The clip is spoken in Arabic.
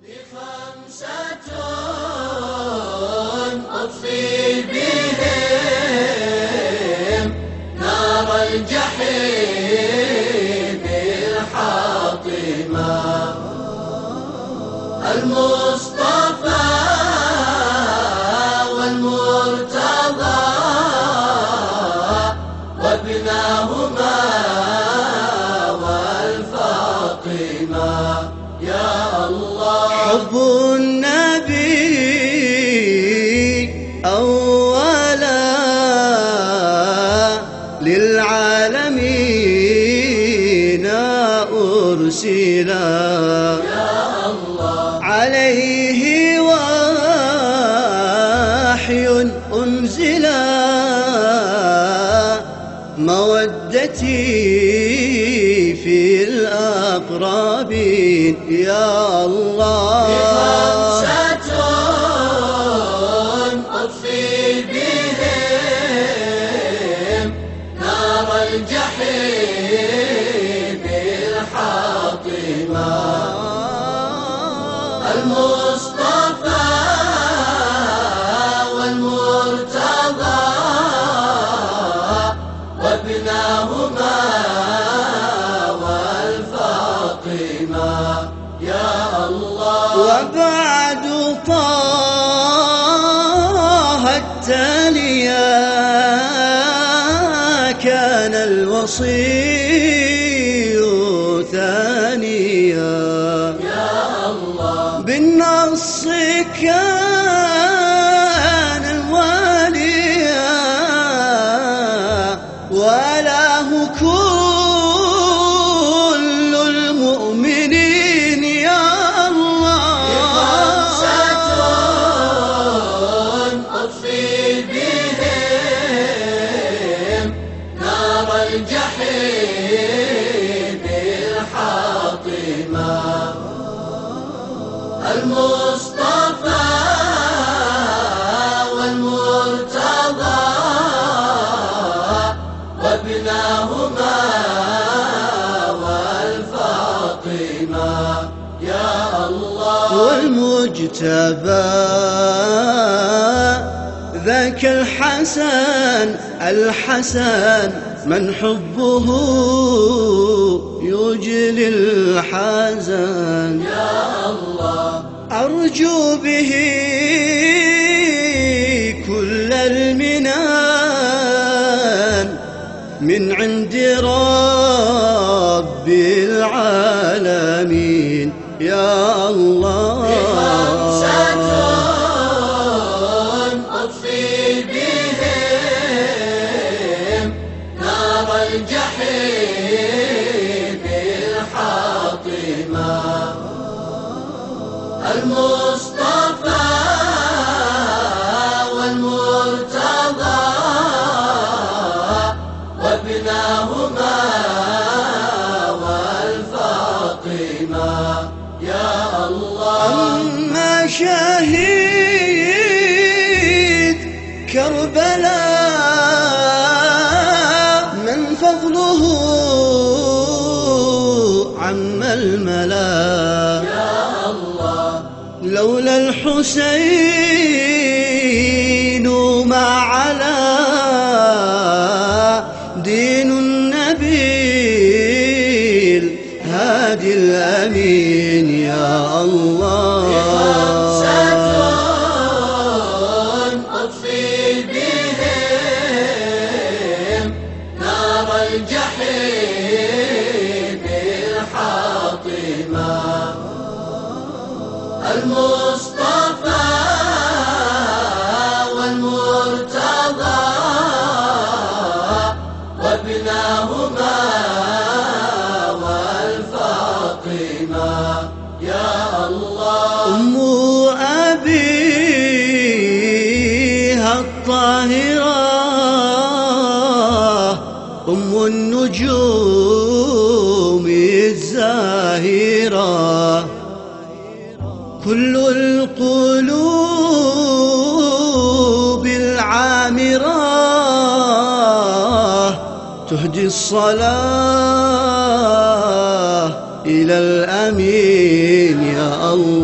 خمسة أطفي بهم نار الجحيم الحاطمة. المصطفى والمرتضى وابناهما والفاطمة. يا الله حب النبي أولا للعالمين أرسلا عليه وحي أنزلا. مودتي الأقربين يا الله. خمسة أطفي بهم نار الجحيم الحاطمة. المصطفى وبعد طه التاليا كان الوصي ثانيا. يا الله. بالنص كان المصطفى والمرتضى وابناهما والفاطمة. يا الله. والمجتبى. ذاك الحسن الحسن من حبه يجلي الحزن. يا الله. أرجو به كل المنان من عند رب العالمين. يا الله. أطفي بهم نار الجحيم الحاطمة. المصطفى والمرتضى وابناهما والفاطمة. يا الله. أما شهيد كربلاء من فضله عم الملا. يا الله لولا الحسين. المصطفى والمرتضى وابناهما والفاطمة. يا الله. أم أبيها الطاهرة. أم النجوم الزاهرة. كل القلوب العامرة تهدي الصلاة إلى الأمين يا الله.